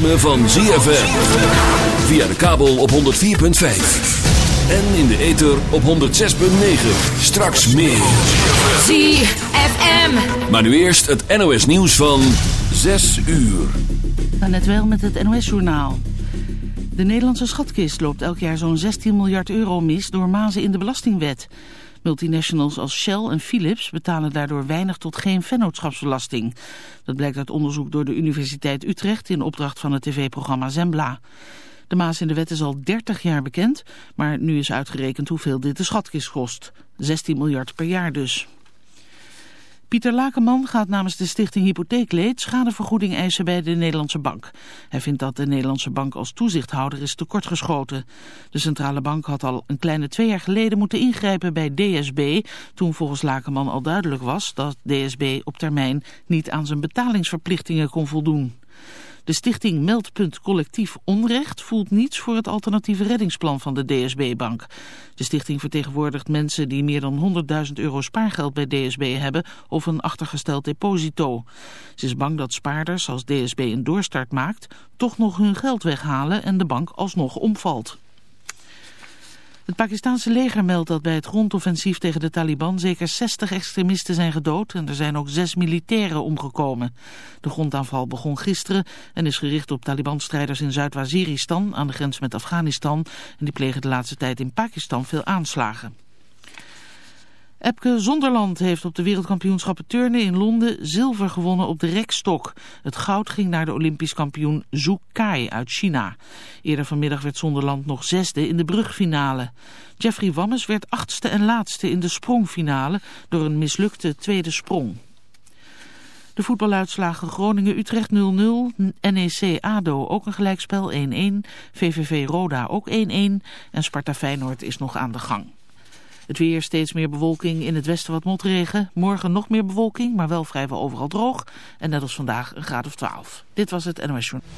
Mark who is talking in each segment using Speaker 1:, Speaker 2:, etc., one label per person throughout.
Speaker 1: Ritme van ZFM. Via de kabel op 104.5. En in de ether op 106.9. Straks meer.
Speaker 2: ZFM.
Speaker 1: Maar nu eerst het NOS nieuws van 6 uur.
Speaker 3: Net wel met het NOS-journaal. De Nederlandse schatkist loopt elk jaar zo'n 16 miljard euro mis door mazen in de belastingwet. Multinationals als Shell en Philips betalen daardoor weinig tot geen vennootschapsbelasting. Dat blijkt uit onderzoek door de Universiteit Utrecht in opdracht van het tv-programma Zembla. De maas in de wet is al 30 jaar bekend, maar nu is uitgerekend hoeveel dit de schatkist kost. 16 miljard per jaar dus. Pieter Lakenman gaat namens de stichting Hypotheekleed schadevergoeding eisen bij de Nederlandse Bank. Hij vindt dat de Nederlandse Bank als toezichthouder is tekortgeschoten. De centrale bank had al een kleine twee jaar geleden moeten ingrijpen bij DSB... toen volgens Lakenman al duidelijk was dat DSB op termijn niet aan zijn betalingsverplichtingen kon voldoen. De stichting Meldpunt Collectief Onrecht voelt niets voor het alternatieve reddingsplan van de DSB-bank. De stichting vertegenwoordigt mensen die meer dan 100.000 euro spaargeld bij DSB hebben of een achtergesteld deposito. Ze is bang dat spaarders, als DSB een doorstart maakt, toch nog hun geld weghalen en de bank alsnog omvalt. Het Pakistanse leger meldt dat bij het grondoffensief tegen de Taliban zeker 60 extremisten zijn gedood en er zijn ook zes militairen omgekomen. De grondaanval begon gisteren en is gericht op Taliban-strijders in Zuid-Waziristan aan de grens met Afghanistan en die plegen de laatste tijd in Pakistan veel aanslagen. Epke Zonderland heeft op de wereldkampioenschappen turnen in Londen zilver gewonnen op de rekstok. Het goud ging naar de olympisch kampioen Zhu Kai uit China. Eerder vanmiddag werd Zonderland nog zesde in de brugfinale. Jeffrey Wammes werd achtste en laatste in de sprongfinale door een mislukte tweede sprong. De voetbaluitslagen Groningen-Utrecht 0-0, NEC-ADO ook een gelijkspel 1-1, VVV-Roda ook 1-1 en Sparta-Feyenoord is nog aan de gang. Het weer steeds meer bewolking, in het westen wat motregen. Morgen nog meer bewolking, maar wel vrijwel overal droog. En net als vandaag een graad of 12. Dit was het NOS Journal.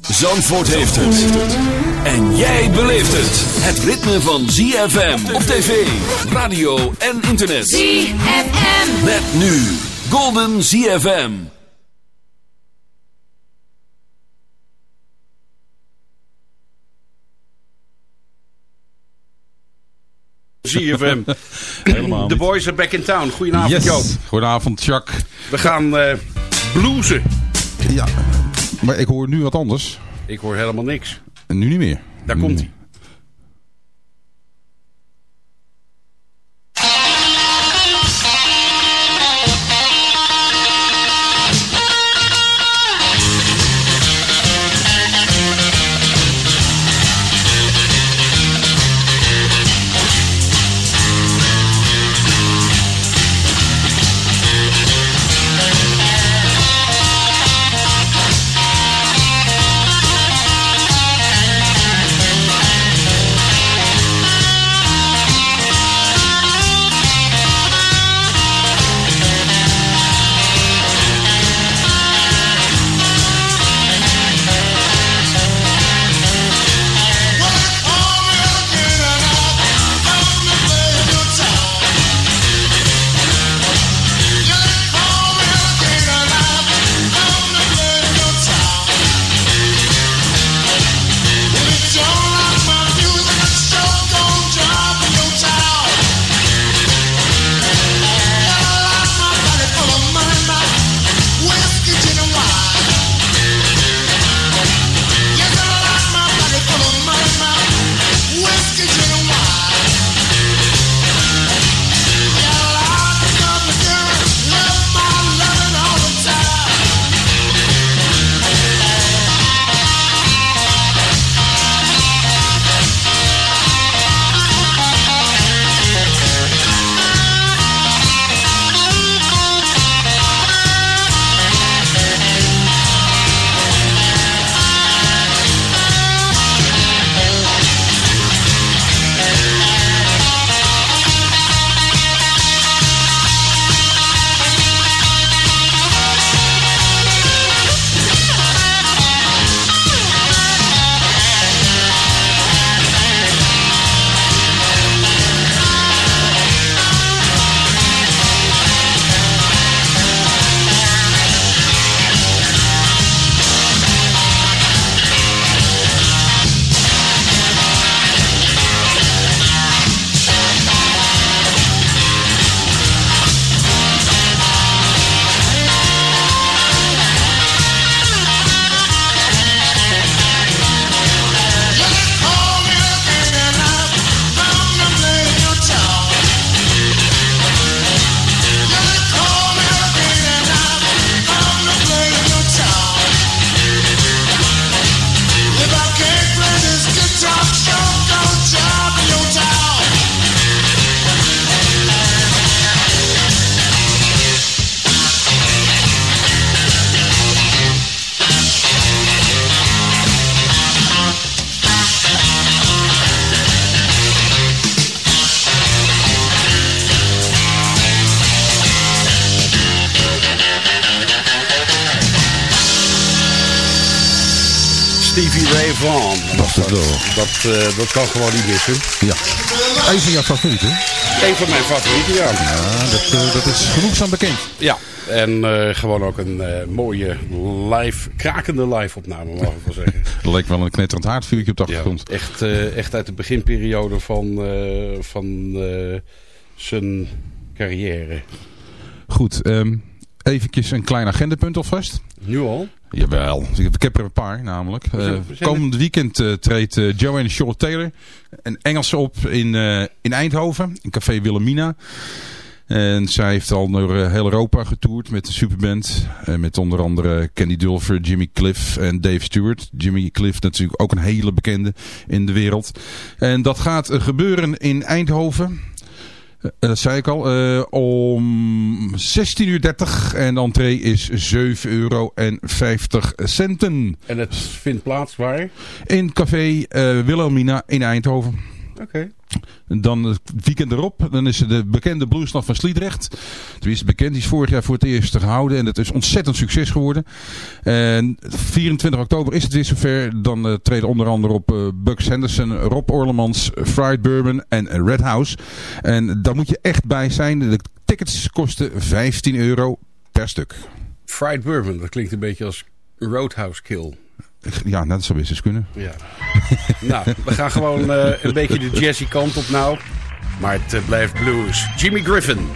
Speaker 1: Zandvoort heeft het. En jij beleeft het. Het ritme van ZFM op tv, radio en internet.
Speaker 2: ZFM.
Speaker 1: Met nu Golden ZFM.
Speaker 4: ZFM.
Speaker 5: Helemaal
Speaker 4: The boys are back in town. Goedenavond,
Speaker 5: Yes.
Speaker 4: Joop.
Speaker 5: Goedenavond, Jacques.
Speaker 4: We gaan eh bluesen.
Speaker 5: Ja, maar ik hoor nu wat anders.
Speaker 4: Ik hoor helemaal niks.
Speaker 5: En nu niet meer.
Speaker 4: Daar
Speaker 5: Nu
Speaker 4: komt hij.
Speaker 5: Dat,
Speaker 4: eh, dat kan gewoon niet missen.
Speaker 5: Ja. Een van jouw favorieten.
Speaker 4: Een van mijn favorieten, ja.
Speaker 5: Ja, dat, eh, dat is genoegzaam bekend.
Speaker 4: Ja, en eh, gewoon ook een mooie live, krakende live opname, mag ik wel zeggen.
Speaker 5: Er leek wel een knetterend haardvuurtje op de
Speaker 4: Ja,
Speaker 5: achtergrond.
Speaker 4: echt, eh, echt uit de beginperiode van, van zijn carrière.
Speaker 5: Goed, ehm eventjes een klein agendapunt alvast.
Speaker 4: Nu al?
Speaker 5: Jawel, ik heb er een paar namelijk.
Speaker 4: zijn
Speaker 5: komend weekend eh, treedt eh, Joanne Charlotte Taylor, een Engelse, op in, in Eindhoven, in Café Wilhelmina. En zij heeft al door heel Europa getoerd met de superband. Met onder andere Candy Dulfer, Jimmy Cliff en Dave Stewart. Jimmy Cliff natuurlijk ook een hele bekende in de wereld. En dat gaat gebeuren in Eindhoven. Eh, dat zei ik al. eh, om 16.30 uur en de entree is 7,50 euro. centen.
Speaker 4: En het vindt plaats waar?
Speaker 5: In café eh, Wilhelmina in Eindhoven.
Speaker 4: Oké.
Speaker 5: Dan het weekend erop, dan is er de bekende bluesnacht van Sliedrecht. Tenminste, bekend, die is vorig jaar voor het eerst gehouden en dat is ontzettend succes geworden. En 24 oktober is het weer zover. Dan eh, treden onder andere op eh, Bucks Henderson, Rob Orlemans, Fried Bourbon en Red House. En daar moet je echt bij zijn. De tickets kosten 15 euro per stuk.
Speaker 4: Fried bourbon, dat klinkt een beetje als Roadhouse Kill.
Speaker 5: Ja, dat zou best eens kunnen.
Speaker 4: Ja. nou, we gaan gewoon eh, een beetje de jazzy kant op nou. Maar het eh, blijft blues. Jimmy Griffin.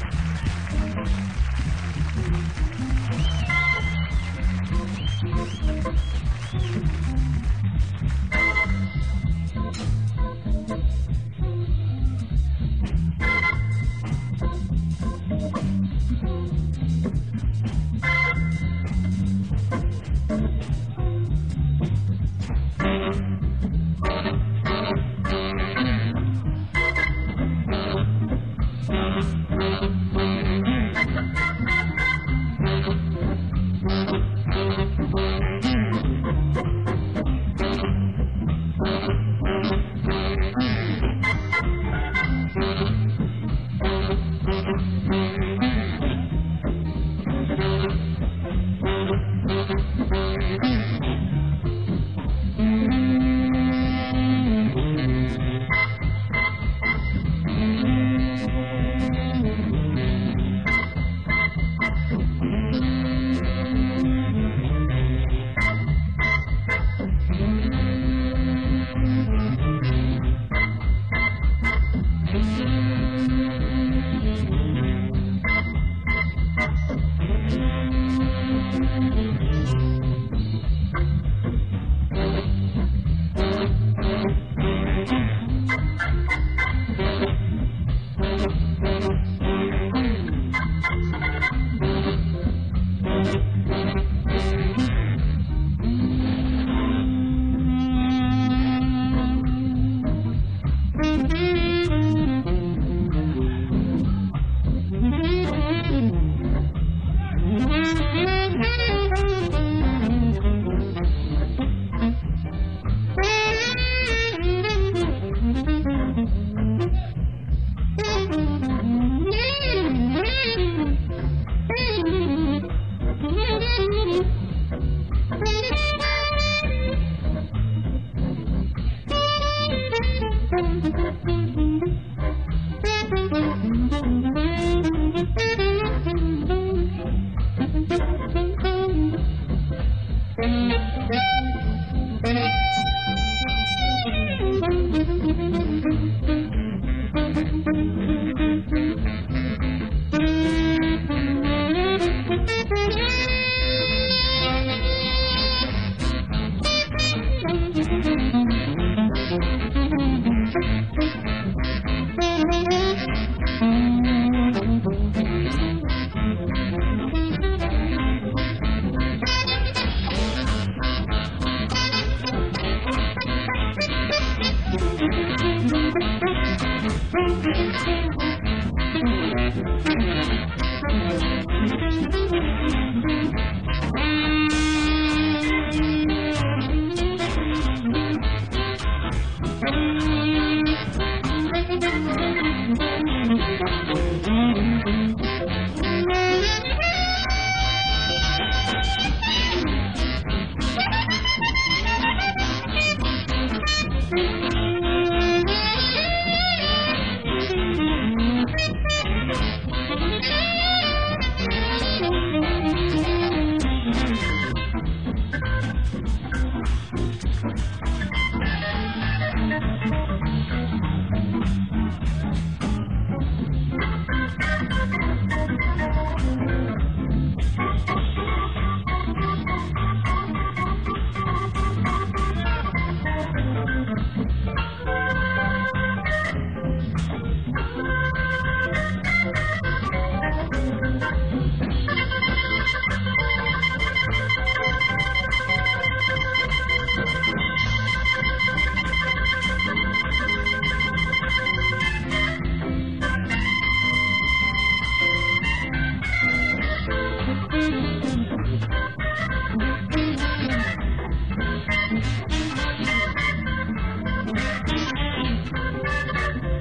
Speaker 4: Thank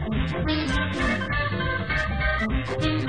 Speaker 4: you.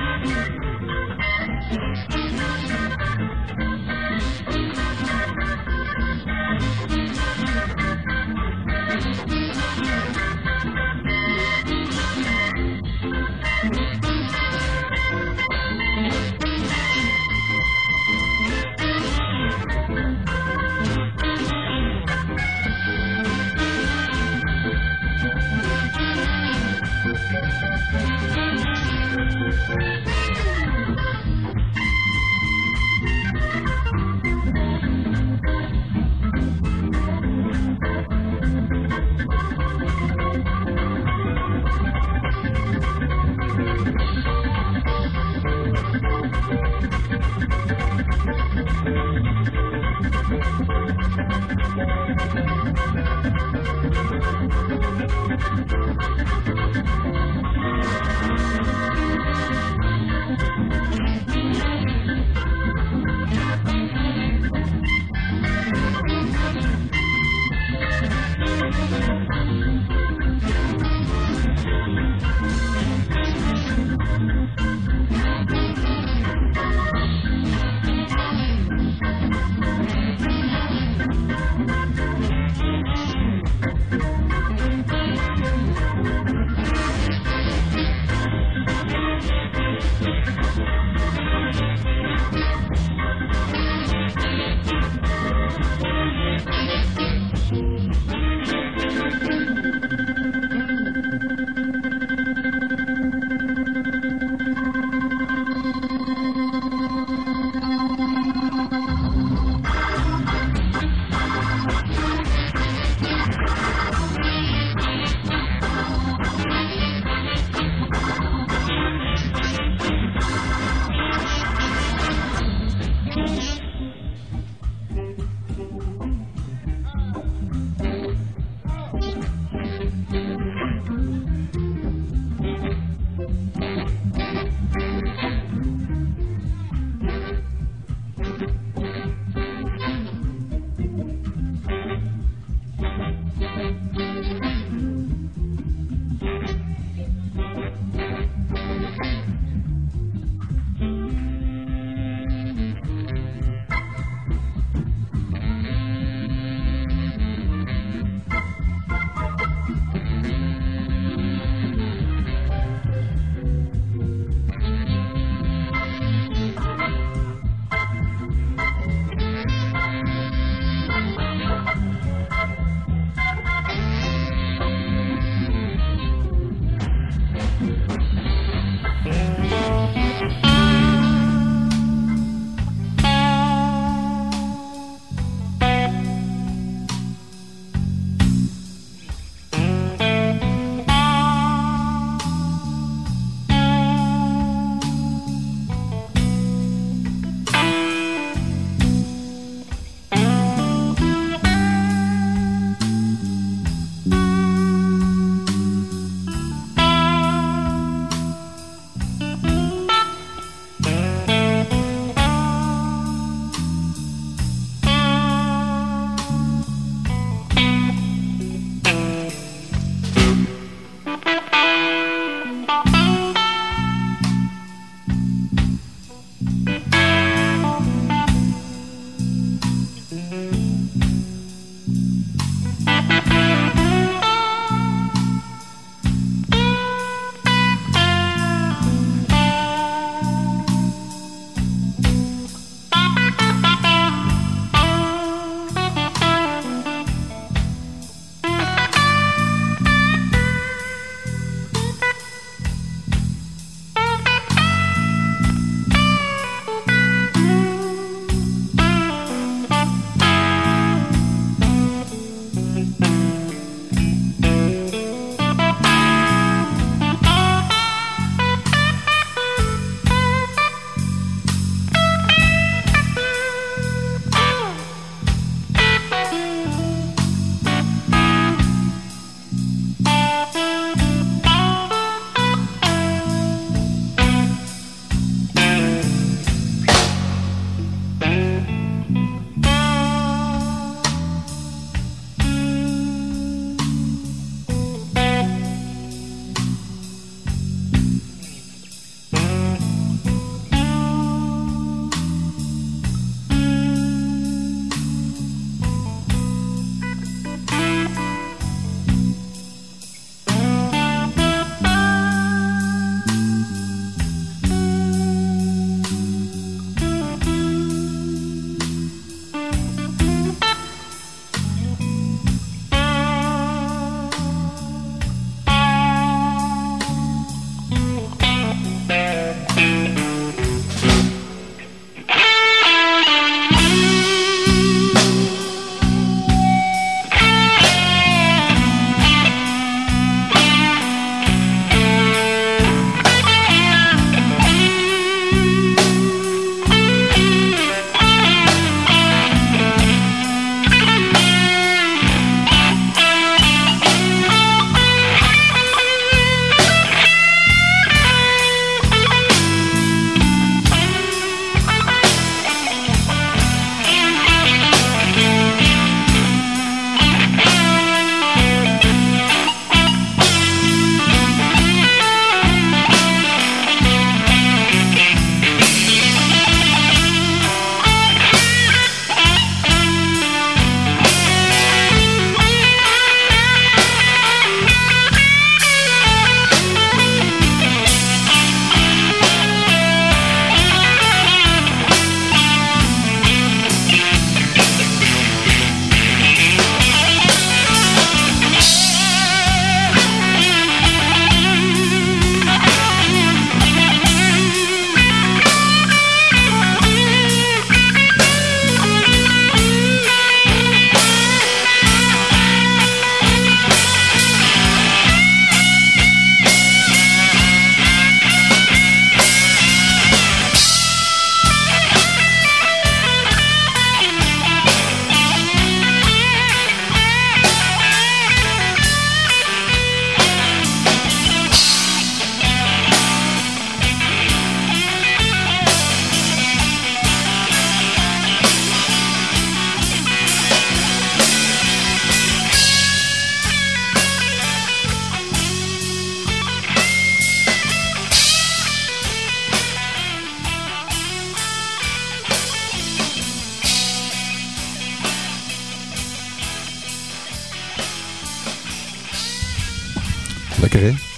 Speaker 5: Lekker hè?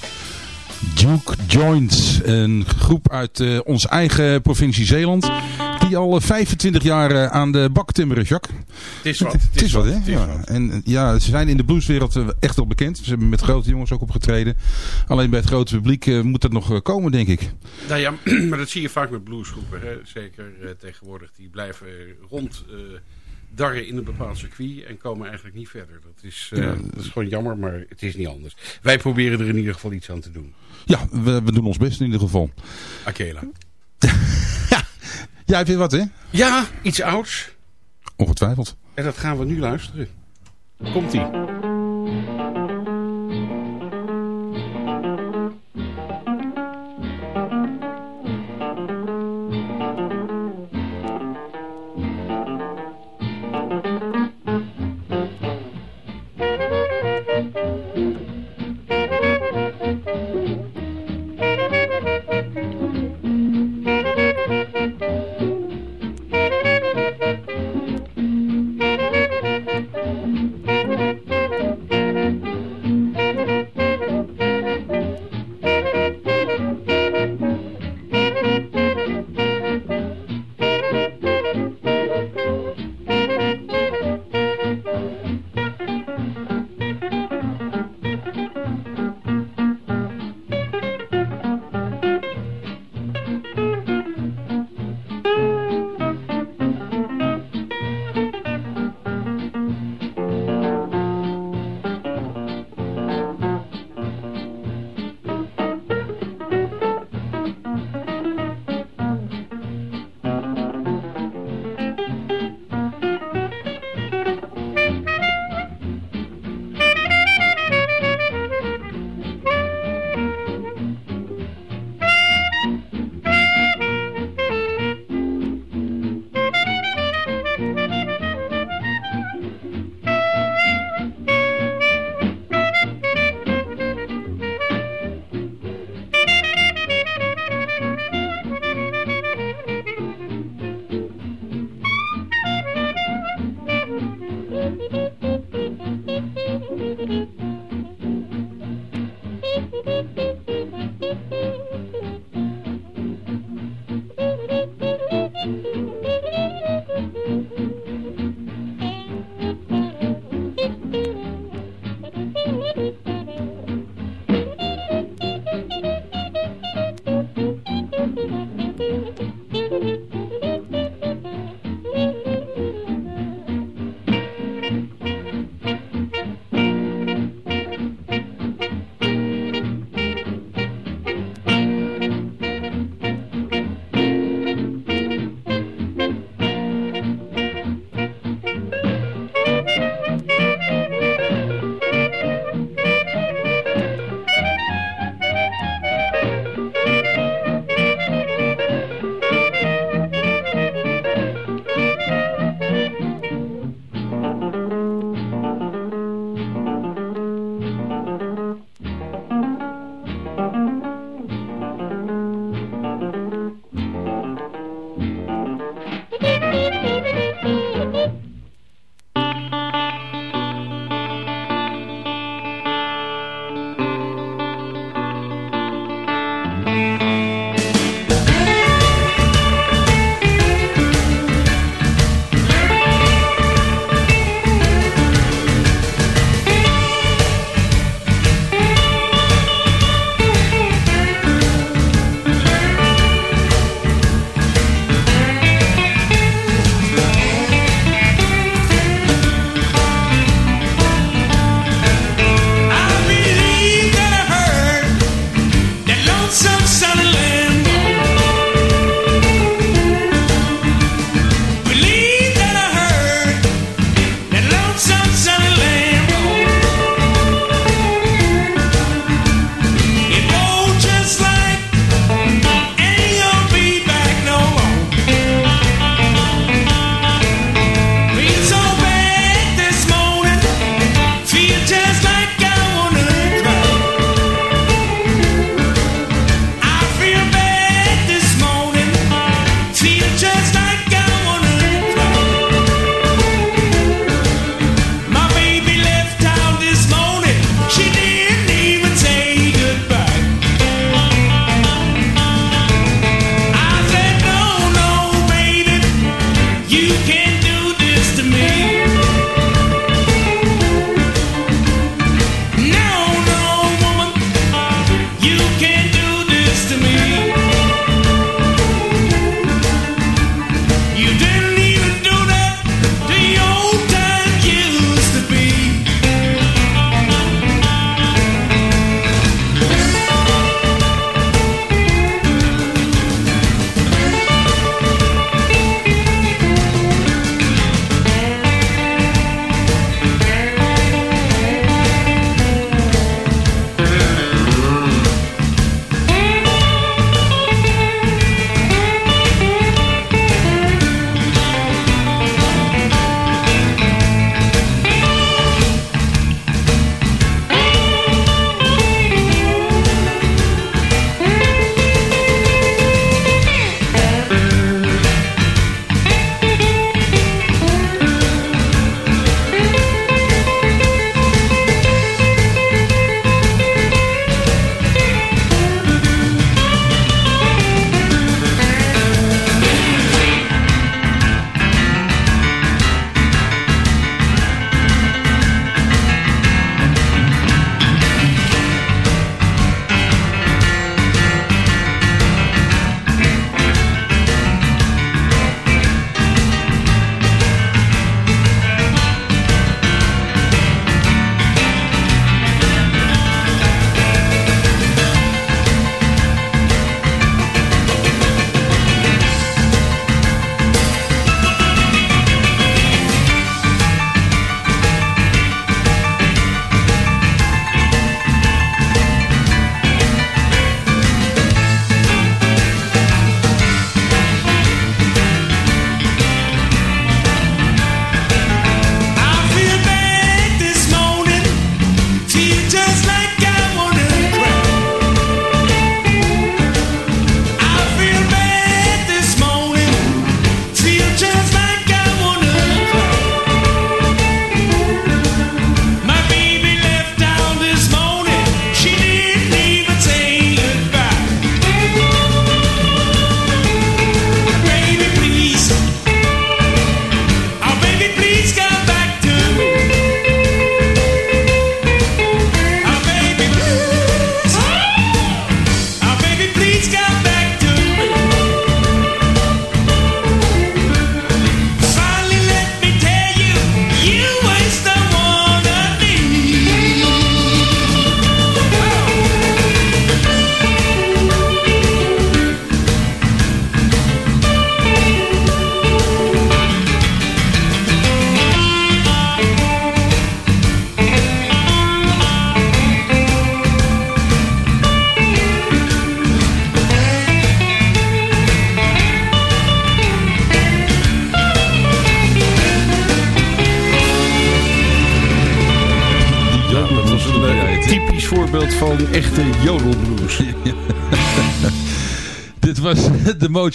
Speaker 5: Duke Joints, een groep uit uh, onze eigen provincie Zeeland. Die al 25 jaar uh, aan de bak timmeren, Jacques.
Speaker 4: Het is wat. Het,
Speaker 5: is, wat, hè? Ja. En ja, ze zijn in de blueswereld echt wel bekend. Ze hebben met grote jongens ook opgetreden. Alleen bij het grote publiek moet dat nog komen, denk ik.
Speaker 4: Nou ja, maar dat zie je vaak met bluesgroepen. Hè? Zeker tegenwoordig. Die blijven rond darren in een bepaald circuit en komen eigenlijk niet verder. Dat is, uh, dat is gewoon jammer, maar het is niet anders. Wij proberen er in ieder geval iets aan te doen.
Speaker 5: Ja, we, we doen ons best in ieder geval.
Speaker 4: Akela.
Speaker 5: ja, jij vindt wat hè?
Speaker 4: Ja, iets ouds.
Speaker 5: Ongetwijfeld.
Speaker 4: En dat gaan we nu luisteren. Komt-ie.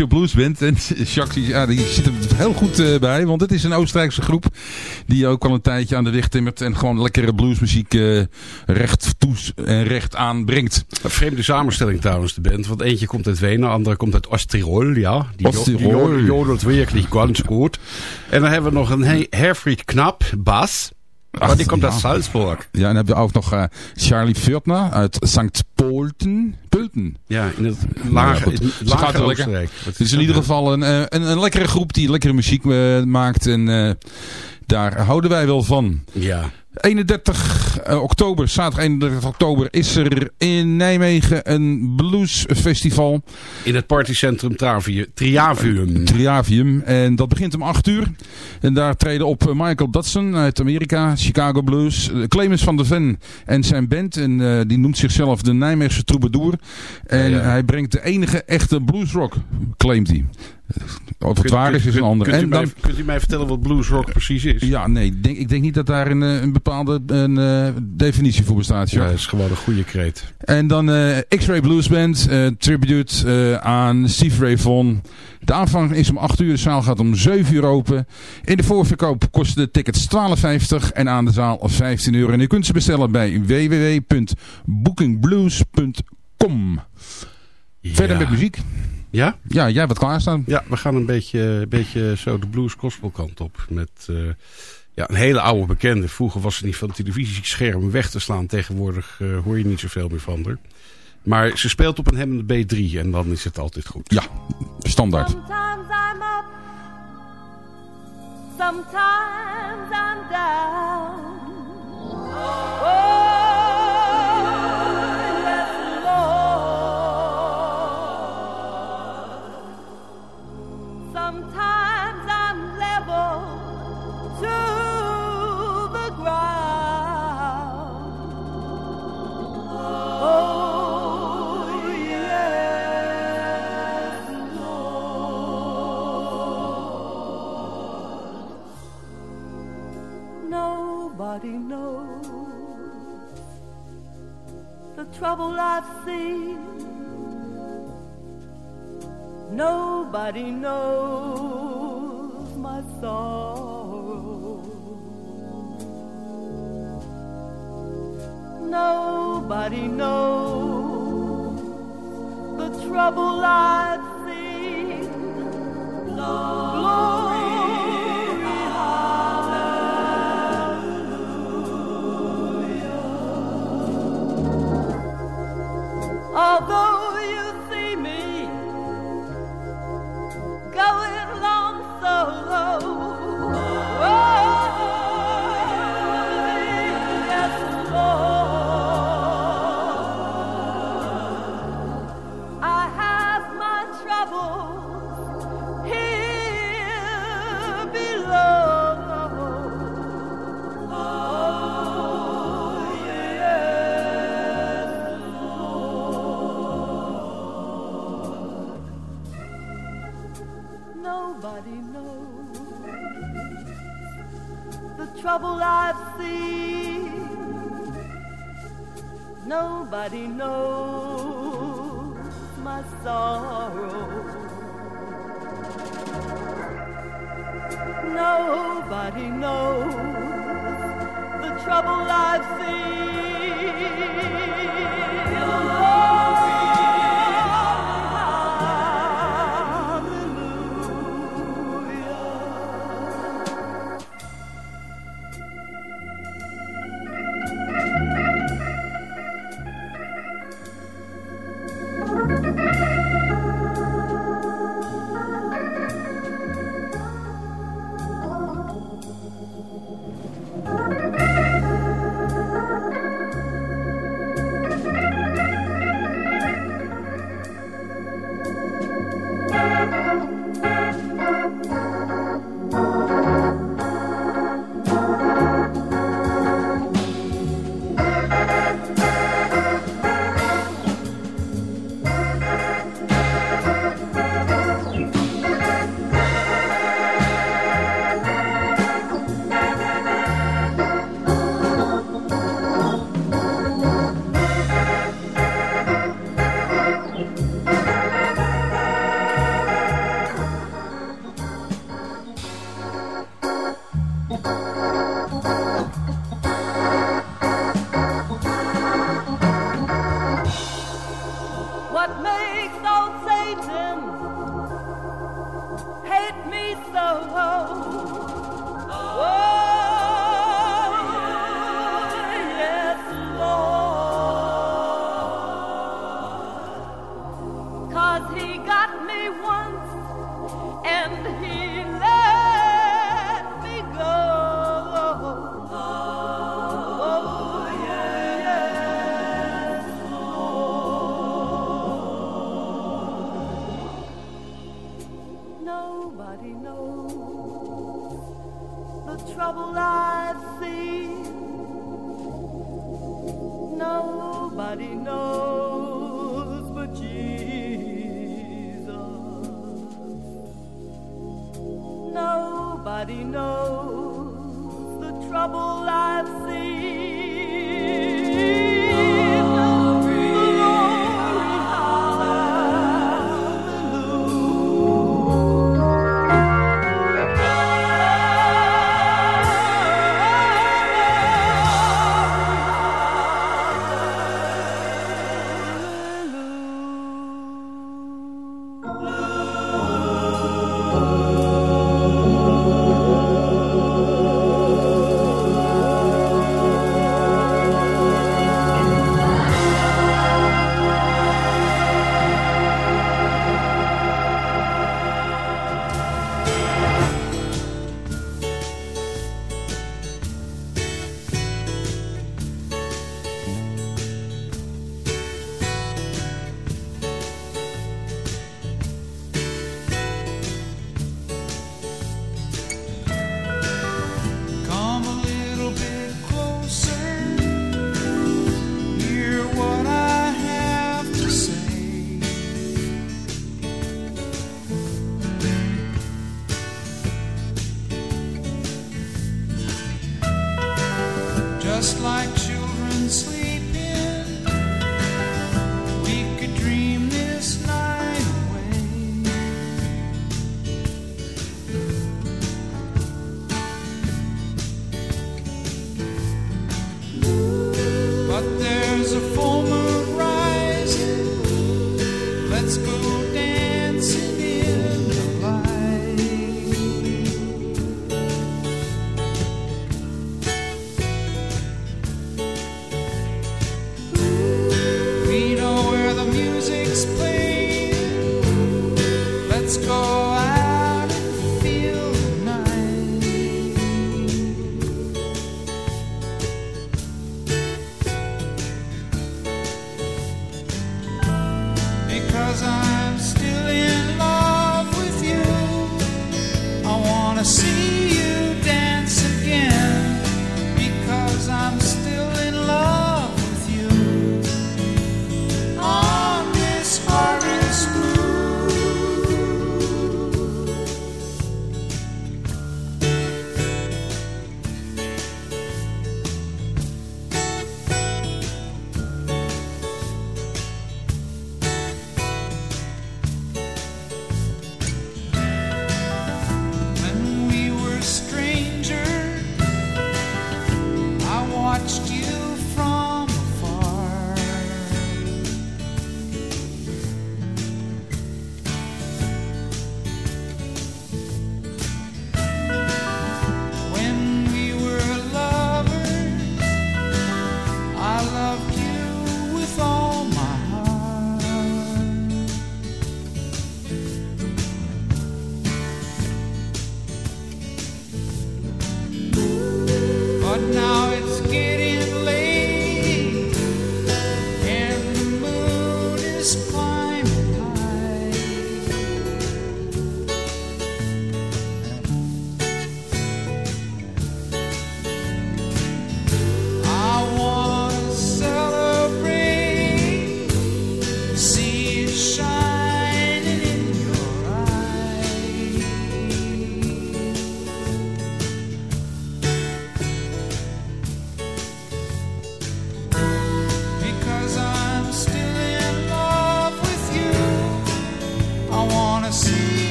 Speaker 5: Mojo Blues Band. En Jacques ja, die zit er heel goed uh, bij. Want het is een Oostenrijkse groep. Die ook al een tijdje aan de weg timmert. En gewoon lekkere bluesmuziek uh, recht toes en recht aanbrengt.
Speaker 4: Een vreemde samenstelling trouwens de band. Want eentje komt uit Wenen. De andere komt uit Oost-Tirol. Ja, die,
Speaker 5: Oost-Tirol.
Speaker 4: die jodelt werkelijk ganz goed. En dan hebben we nog een Herfried Knap, bas. Maar die komt
Speaker 5: ja.
Speaker 4: uit Salzburg.
Speaker 5: Ja, en dan hebben we ook nog uh, Charlie Viertner uit St. Polten. Pulten.
Speaker 4: Ja, in het lage,
Speaker 5: Ja,
Speaker 4: in
Speaker 5: goed.
Speaker 4: het
Speaker 5: Ze
Speaker 4: lage
Speaker 5: gaat lekker.
Speaker 4: Oostenrijk. Wat
Speaker 5: Het is in ieder geval een, eh, een, een lekkere groep die lekkere muziek eh, maakt. En eh, daar houden wij wel van.
Speaker 4: Ja.
Speaker 5: 31 oktober, zaterdag 31 oktober, is er in Nijmegen een bluesfestival.
Speaker 4: In het partycentrum Triavium.
Speaker 5: Triavium. En dat begint om 8 uur. En daar treden op eh, Michael Dodson uit Amerika, Chicago Blues. eh, Clemens van der Ven en zijn band. En eh, die noemt zichzelf de Nijmeegse troubadour. En
Speaker 4: Ja, ja.
Speaker 5: hij brengt de enige echte bluesrock, claimt hij. Of het waar is, een ander.
Speaker 4: Kunt, u
Speaker 5: En
Speaker 4: mij, kunt u mij vertellen wat bluesrock precies is?
Speaker 5: ja, nee, ik denk, ik denk niet dat daar een, eh, een bepaalde een, eh, definitie voor bestaat.
Speaker 4: Ja, dat is gewoon een goede kreet.
Speaker 5: En dan eh, X-Ray Blues Band, eh, tribute aan Steve Ray Vaughan. De aanvang is om 8 uur, de zaal gaat om 7 uur open. In de voorverkoop kosten de tickets 12,50 en aan de zaal 15 euro. En u kunt ze bestellen bij www.bookingblues.com. Verder met muziek.
Speaker 4: Ja?
Speaker 5: Ja, jij wat klaarstaan.
Speaker 4: Ja, we gaan een beetje, beetje zo de blues gospel kant op. Met eh, ja, een hele oude bekende. Vroeger was ze niet van het televisiescherm weg te slaan. Tegenwoordig eh, hoor je niet zoveel meer van haar. Maar ze speelt op een hemmende B3 en dan is het altijd goed.
Speaker 5: Ja, standaard.
Speaker 2: Sometimes I'm up, sometimes I'm down. Oh, trouble I've seen. Nobody knows my sorrow. Nobody knows the trouble I've seen. Glory, hallelujah. Nobody knows my sorrow. Nobody knows the trouble I've seen.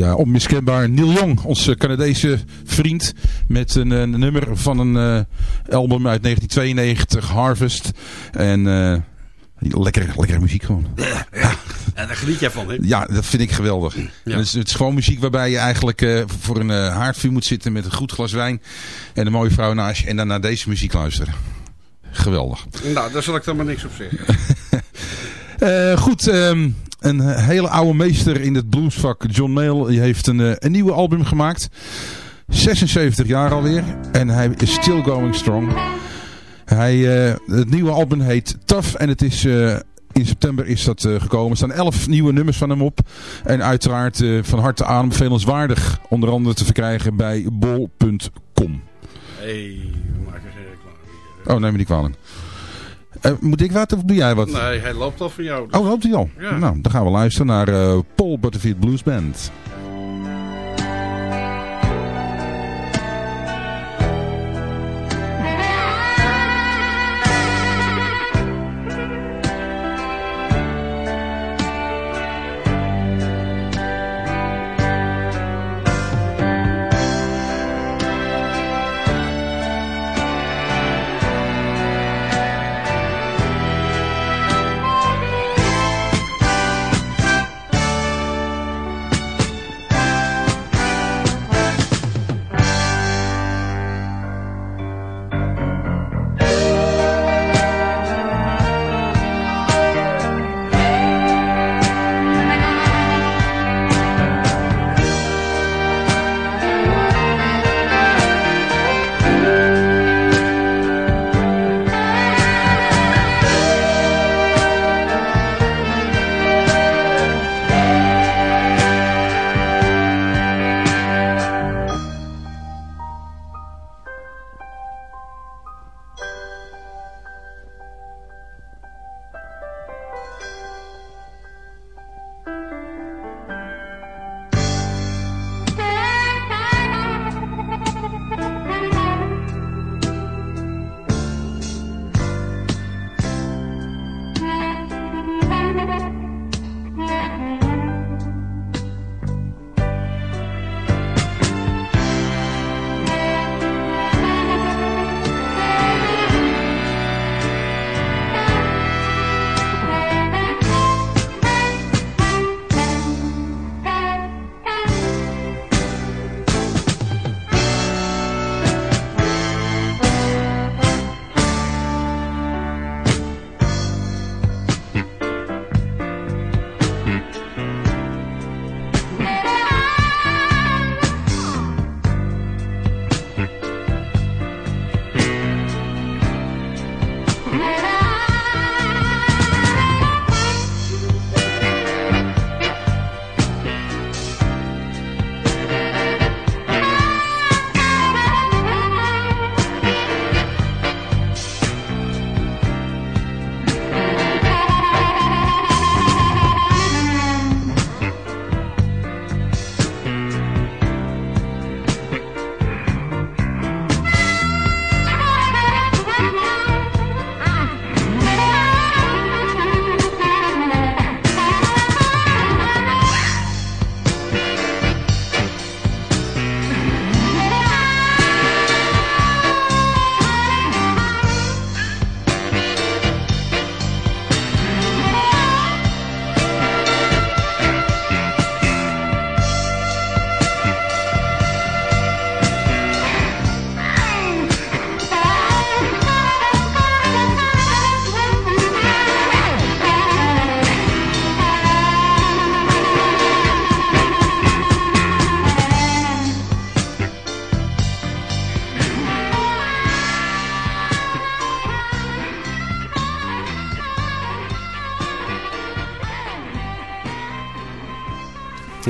Speaker 5: Ja, onmiskenbaar Neil Young, onze Canadese vriend. Met een, eh, nummer van een eh, album uit 1992, Harvest. En eh, lekker, lekkere muziek gewoon.
Speaker 4: En daar geniet jij van, hè?
Speaker 5: Ja, dat vind ik geweldig. En Het, is, het is gewoon muziek waarbij je eigenlijk voor een haardvuur moet zitten met een goed glas wijn. En een mooie vrouw naast je. En dan naar deze muziek luisteren. Geweldig.
Speaker 4: Nou, daar zal ik dan maar niks op zeggen.
Speaker 5: Goed, ehm, een hele oude meester in het bluesvak, John Mayall, die heeft een, eh, een nieuwe album gemaakt. 76 jaar alweer. En hij is still going strong. Hij, eh, het nieuwe album heet Tough en het is... eh, in september is dat gekomen. Er staan elf nieuwe nummers van hem op. En uiteraard van harte aanbevelenswaardig. Onder andere te verkrijgen bij bol.com.
Speaker 4: Hé, hey, we maken geen reclame.
Speaker 5: Oh, neem me niet kwalijk. Eh, moet ik wat of doe jij wat?
Speaker 4: Nee, hij loopt al van jou. dus-
Speaker 5: Oh, loopt hij al?
Speaker 4: Ja.
Speaker 5: Nou, dan gaan we luisteren naar eh, Paul Butterfield Blues Band.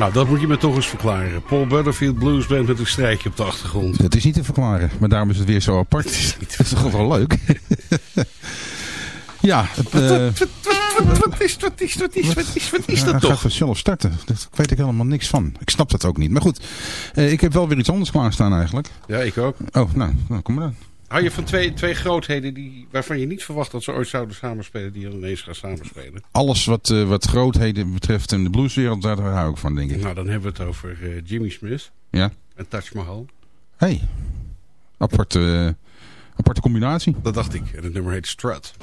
Speaker 4: Nou, dat moet je me toch eens verklaren. Paul Butterfield Blues Band met een strijkje op de achtergrond.
Speaker 5: Dat is niet te verklaren, maar daarom is het weer zo apart. Het is toch wel leuk? ja, het, eh,
Speaker 4: Wat, wat is, wat is, wat is, wat is, wat is
Speaker 5: Ja,
Speaker 4: dat
Speaker 5: hij
Speaker 4: toch?
Speaker 5: gaat vanzelf starten. Daar weet ik helemaal niks van. Ik snap dat ook niet. Maar goed, eh, ik heb wel weer iets anders klaarstaan eigenlijk.
Speaker 4: Ja, ik ook.
Speaker 5: Oh, nou, nou kom maar dan.
Speaker 4: Hou je van twee, twee grootheden die, waarvan je niet verwacht dat ze ooit zouden samenspelen, die ineens gaan samenspelen?
Speaker 5: Alles wat, eh, wat grootheden betreft in de blueswereld, daar hou ik van, denk ik.
Speaker 4: Nou, dan hebben we het over eh, Jimmy Smith
Speaker 5: Ja?
Speaker 4: en Taj Mahal.
Speaker 5: hey, aparte, eh, aparte combinatie.
Speaker 4: Dat dacht ik. En het nummer heet Strut.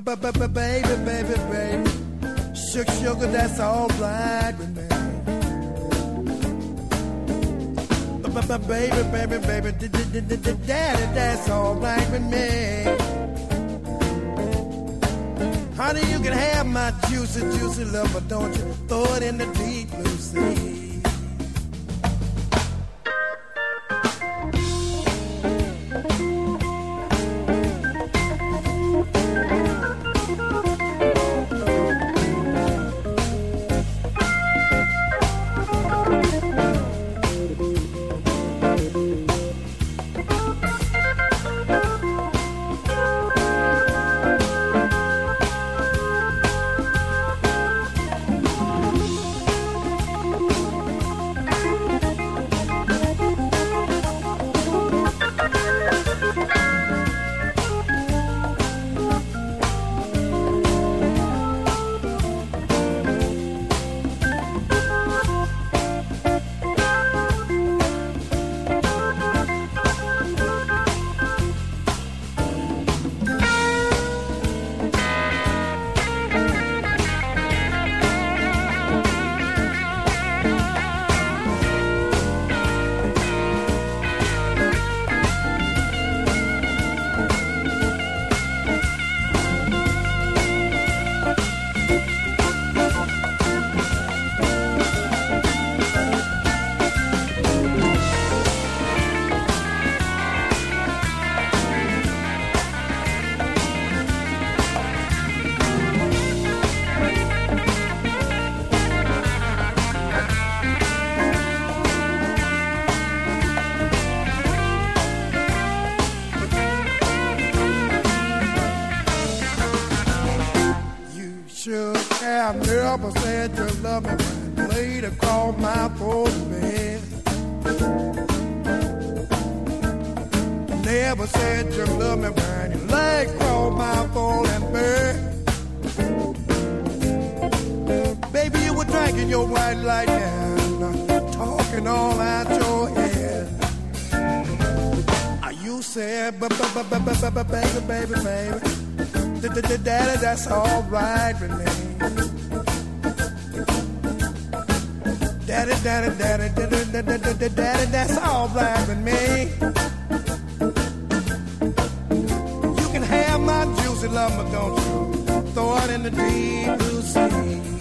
Speaker 6: Baby, baby, baby, sugar, sugar, that's all right with me. Baby, baby, baby, daddy, that's all right with me. Honey, you can have my juicy, juicy love, but don't you throw it in the deep blue sea. love me when I laid across my forehead. Never said you love me when you lay across my forehead. Baby, you were drinking your white light and talking all out your head. You said, baby, baby, baby, baby, baby, daddy, that's all right with me. Daddy, daddy, daddy, daddy, daddy, daddy, daddy, that's all with me. You can have my juicy but don't you throw it in the deep blue sea.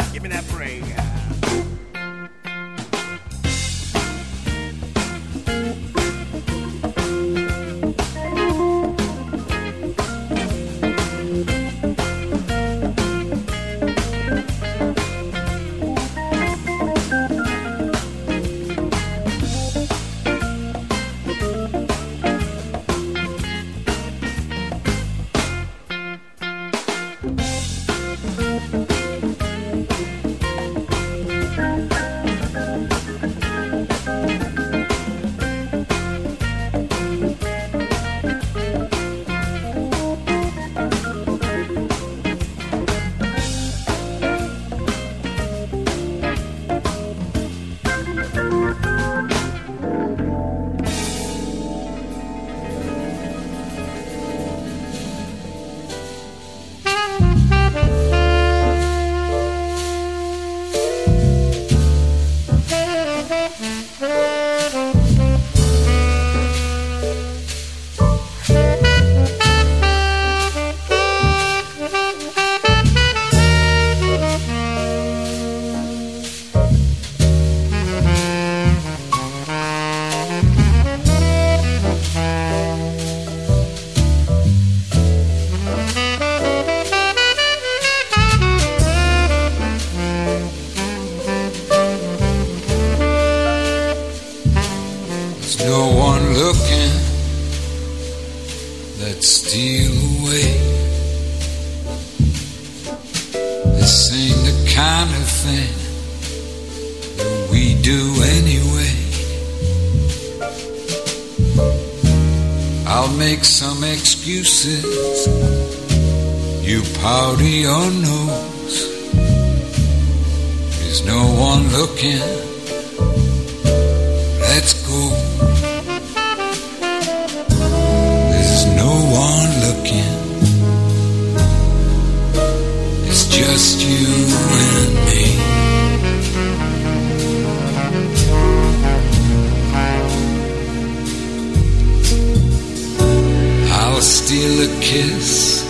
Speaker 7: a kiss.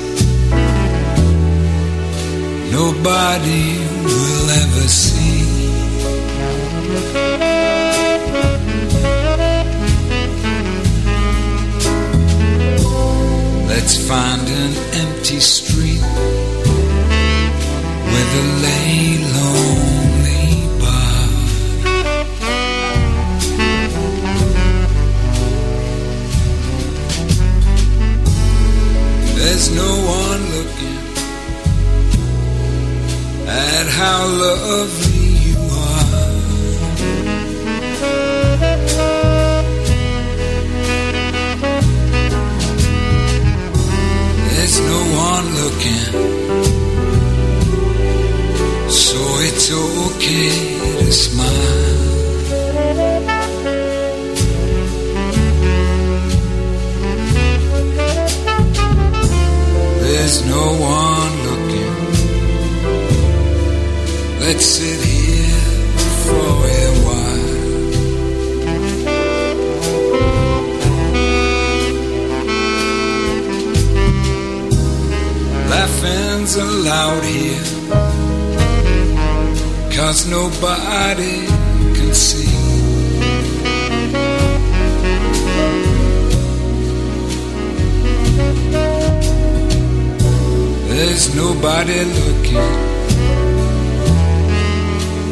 Speaker 7: Nobody will ever see. Let's find an empty street with a lane. how lovely you are. There's no one looking, so it's okay to smile. There's no one allowed here. Cause nobody can see. There's nobody looking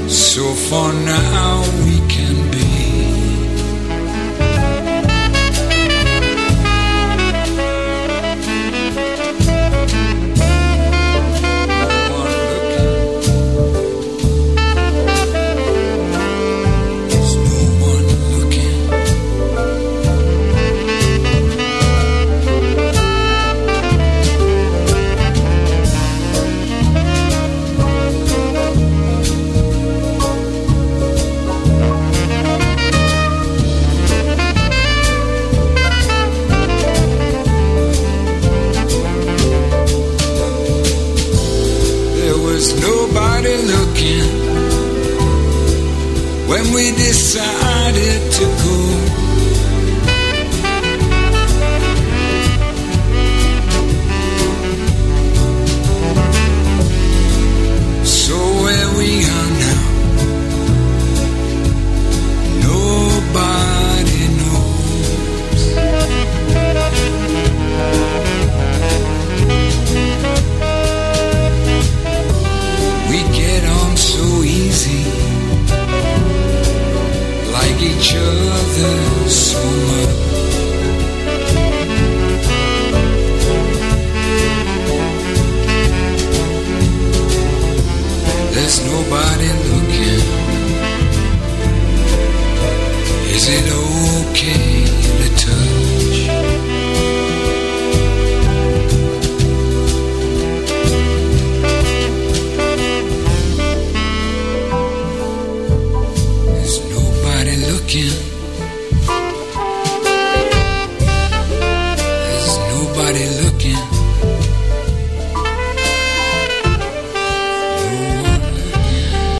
Speaker 7: So for now we can